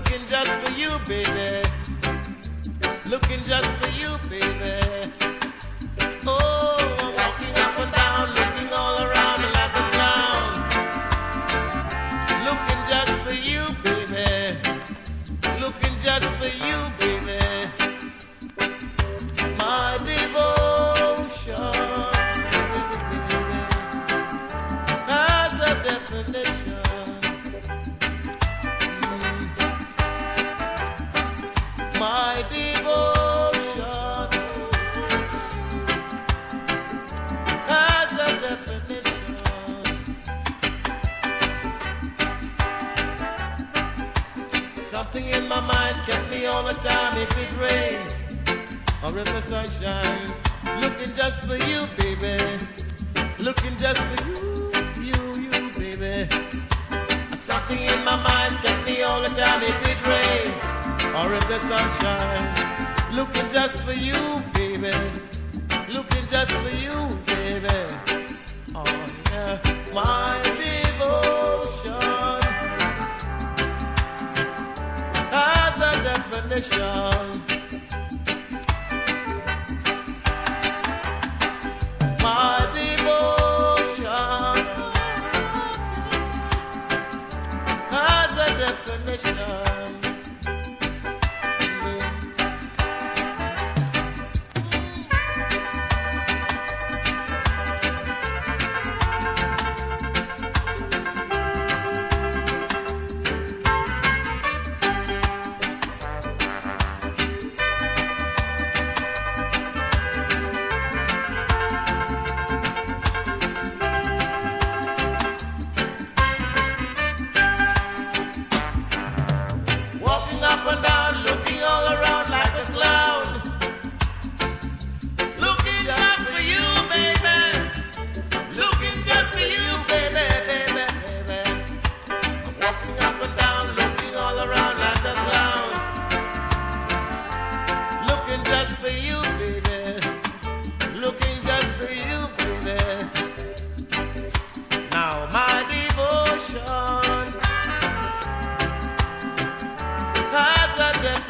Looking just for you, baby. Looking just for you, baby. Oh, I'm walking up and down, looking all around like a clown. Looking just for you, baby. Looking just for you, baby. My devotion has a definition. Something in my mind kept me all the time if it rains or if the sun shines. Looking just for you, baby. Looking just for you, you, you, baby. Something in my mind kept me all the time if it rains or if the sun shines. Looking just for you, baby. Looking just for you. foundation.